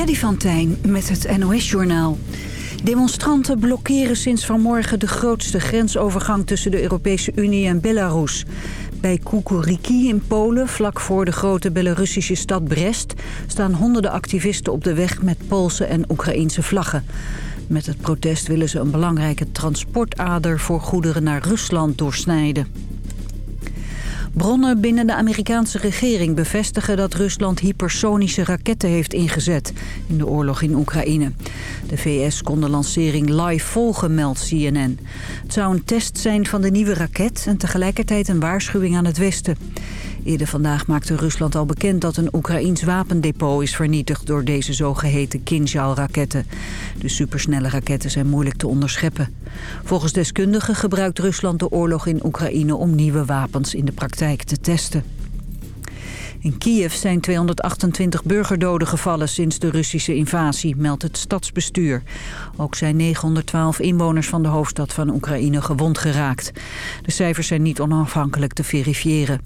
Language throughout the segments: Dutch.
Freddy van Tijn met het NOS-journaal. Demonstranten blokkeren sinds vanmorgen de grootste grensovergang tussen de Europese Unie en Belarus. Bij Kukuriki in Polen, vlak voor de grote Belarussische stad Brest... staan honderden activisten op de weg met Poolse en Oekraïense vlaggen. Met het protest willen ze een belangrijke transportader voor goederen naar Rusland doorsnijden. Bronnen binnen de Amerikaanse regering bevestigen dat Rusland hypersonische raketten heeft ingezet in de oorlog in Oekraïne. De VS kon de lancering live volgen, meldt CNN. Het zou een test zijn van de nieuwe raket en tegelijkertijd een waarschuwing aan het Westen. Vandaag maakte Rusland al bekend dat een Oekraïns wapendepot is vernietigd door deze zogeheten Kinjal-raketten. De supersnelle raketten zijn moeilijk te onderscheppen. Volgens deskundigen gebruikt Rusland de oorlog in Oekraïne om nieuwe wapens in de praktijk te testen. In Kiev zijn 228 burgerdoden gevallen sinds de Russische invasie, meldt het stadsbestuur. Ook zijn 912 inwoners van de hoofdstad van Oekraïne gewond geraakt. De cijfers zijn niet onafhankelijk te verifiëren.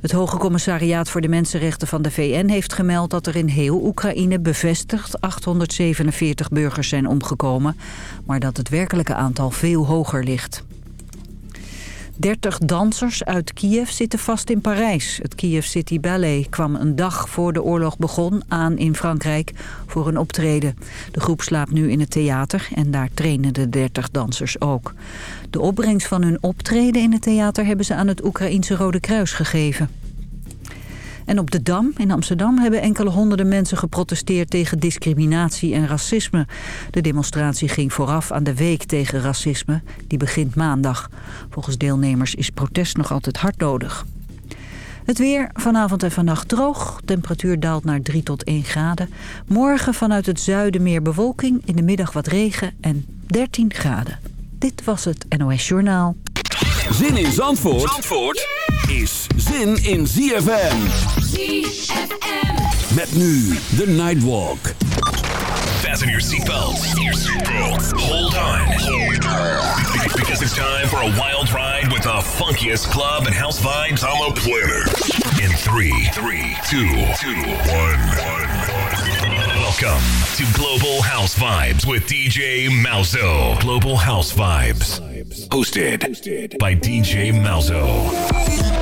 Het Hoge Commissariaat voor de Mensenrechten van de VN heeft gemeld dat er in heel Oekraïne bevestigd 847 burgers zijn omgekomen, maar dat het werkelijke aantal veel hoger ligt. 30 dansers uit Kiev zitten vast in Parijs. Het Kiev City Ballet kwam een dag voor de oorlog begon aan in Frankrijk voor een optreden. De groep slaapt nu in het theater en daar trainen de 30 dansers ook. De opbrengst van hun optreden in het theater hebben ze aan het Oekraïense Rode Kruis gegeven. En op de Dam in Amsterdam hebben enkele honderden mensen geprotesteerd tegen discriminatie en racisme. De demonstratie ging vooraf aan de week tegen racisme, die begint maandag. Volgens deelnemers is protest nog altijd hard nodig. Het weer vanavond en vannacht droog. Temperatuur daalt naar 3 tot 1 graden. Morgen vanuit het zuiden meer bewolking. In de middag wat regen en 13 graden. Dit was het NOS Journaal. Zin in Zandvoort, Zandvoort is zin in ZFM. ZFM. Met nu de Nightwalk. Fasten your seatbelts. Hold on. Hold on. Because it's time for a wild ride with the funkiest club and house vibes on the planet. In three, three, two, two, one, one. Welcome to Global House Vibes with DJ Malzo. Global House Vibes. Hosted by DJ Malzo.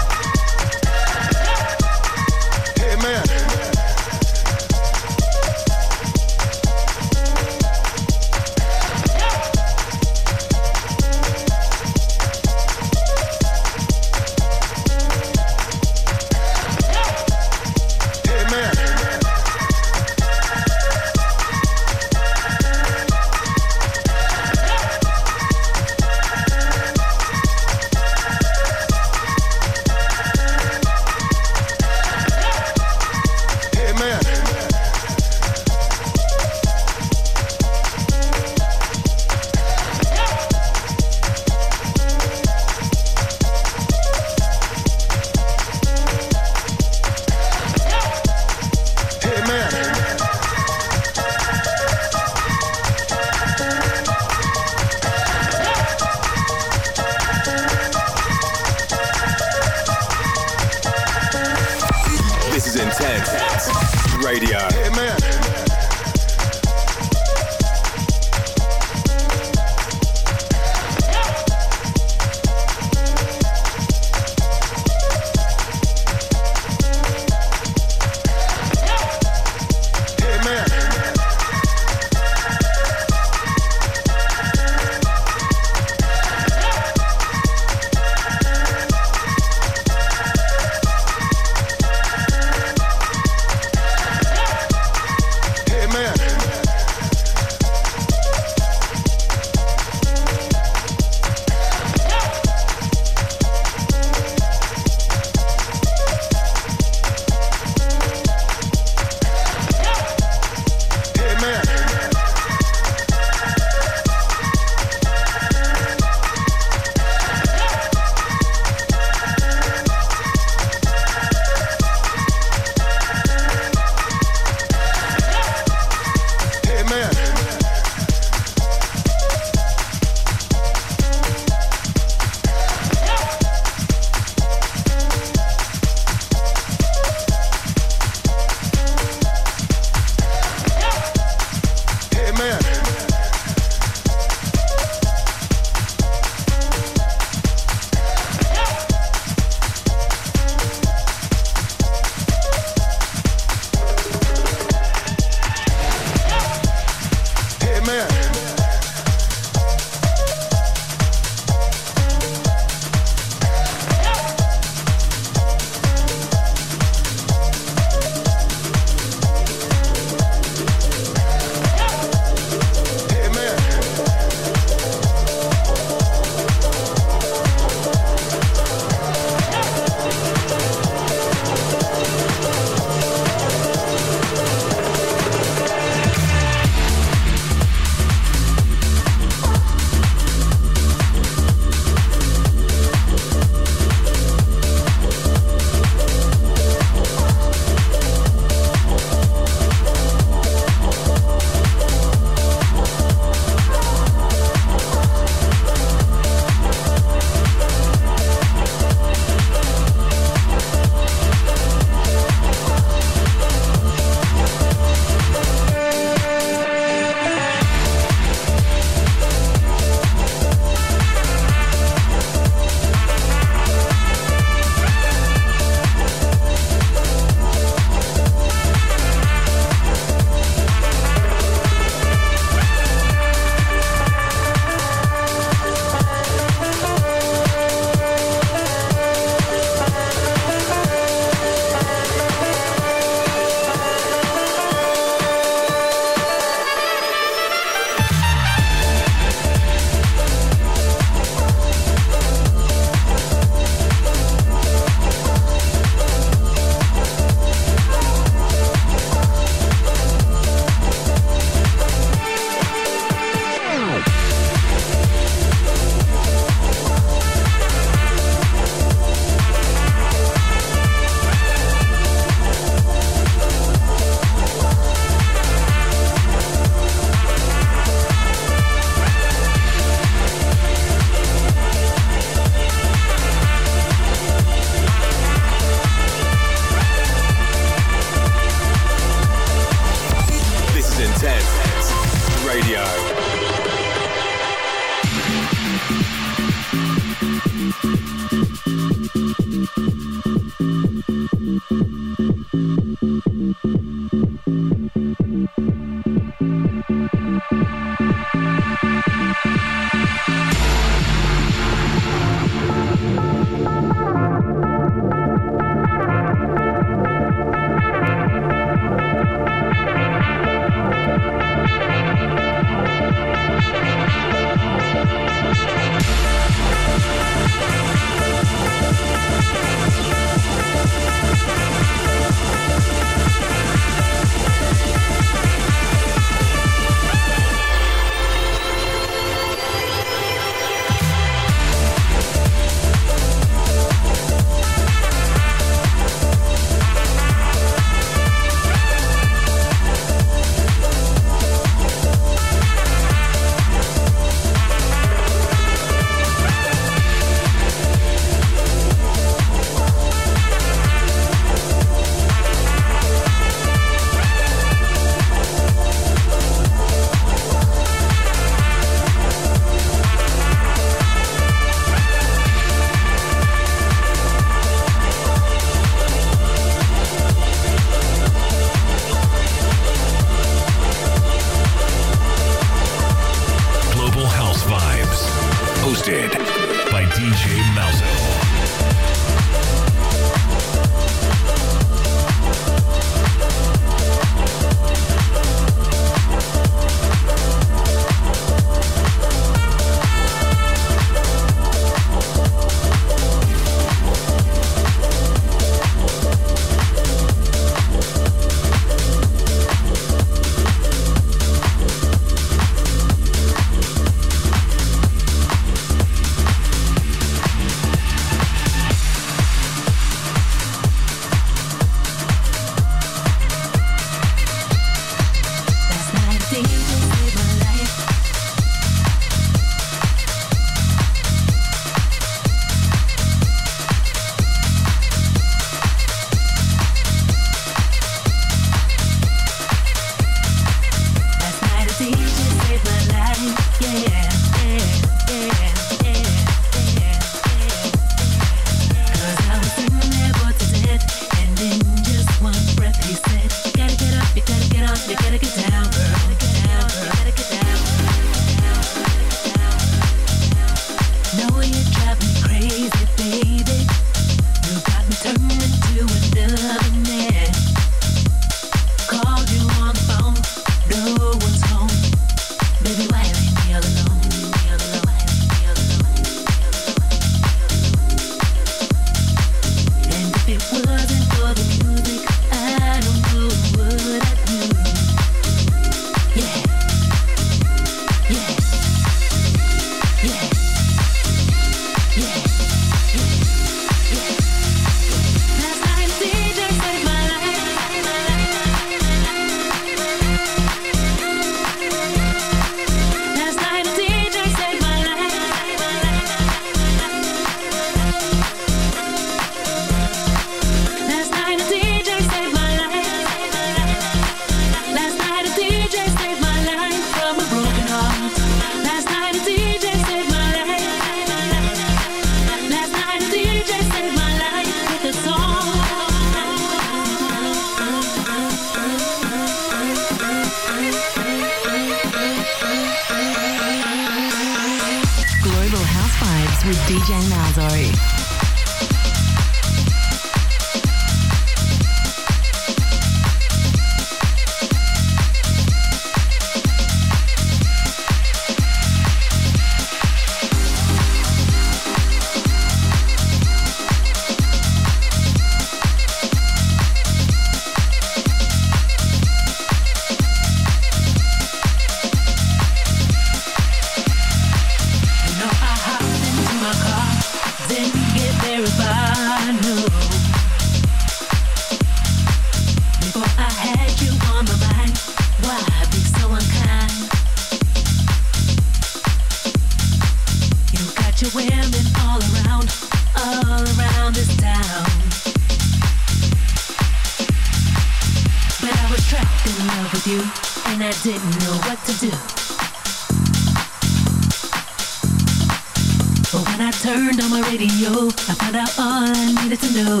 But when I turned on my radio, I found out all I needed to know.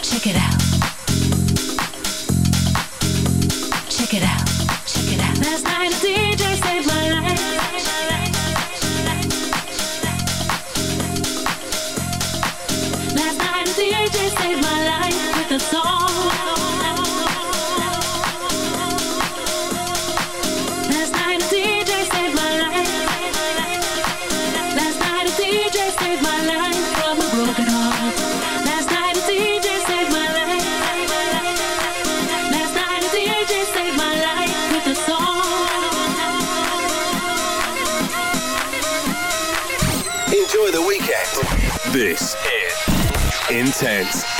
Check it out. Check it out. Check it out. Last night a DJ saved my Sense.